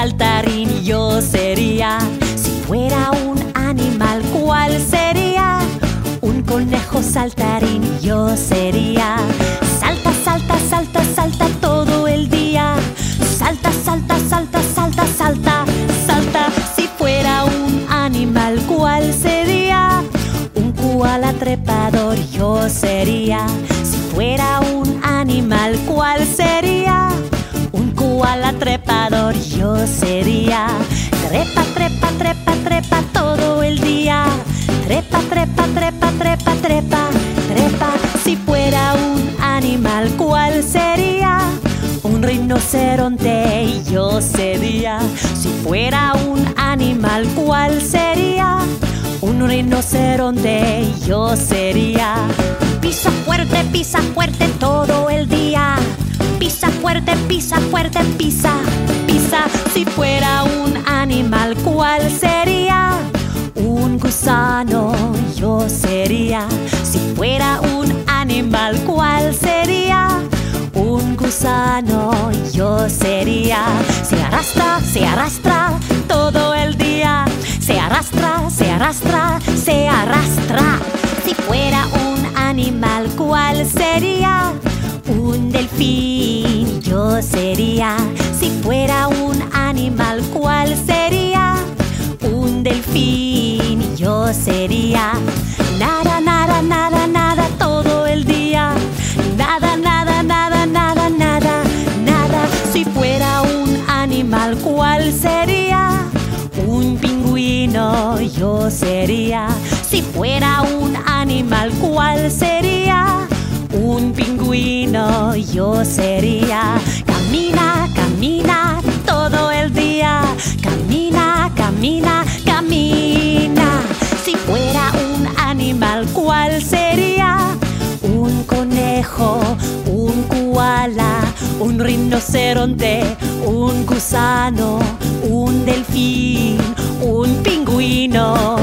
saltarín yo sería. Si fuera un animal, ¿cuál sería? Un conejo saltarín yo sería. Salta, salta, salta, salta todo el día. Salta, salta, salta, salta, salta, salta. Si fuera un animal, ¿cuál sería? Un koala trepador yo sería. Si fuera yo sería. Trepa, trepa, trepa, trepa todo el día. Trepa, trepa, trepa, trepa, trepa, trepa. Si fuera un animal, ¿cuál sería? Un rinoceronte yo sería. Si fuera un animal, ¿cuál sería? Un rinoceronte yo sería. Pisa fuerte, pisa fuerte todo el día. Pisa fuerte, pisa fuerte, pisa. Gusano yo sería. Si fuera un animal, ¿cuál sería? Un gusano yo sería. Se arrastra, se arrastra todo el día. Se arrastra, se arrastra, se arrastra. Si fuera un animal, ¿cuál sería? Un delfín yo sería. Si fuera un animal, ¿cuál sería? Un delfín Nada, nada, nada, nada todo el día. Nada, nada, nada, nada, nada, nada. Si fuera un animal, ¿cuál sería? Un pingüino yo sería. Si fuera un animal, ¿cuál sería? Un pingüino yo sería. Un koala, un rinoceronte, un gusano, un delfín, un pingüino.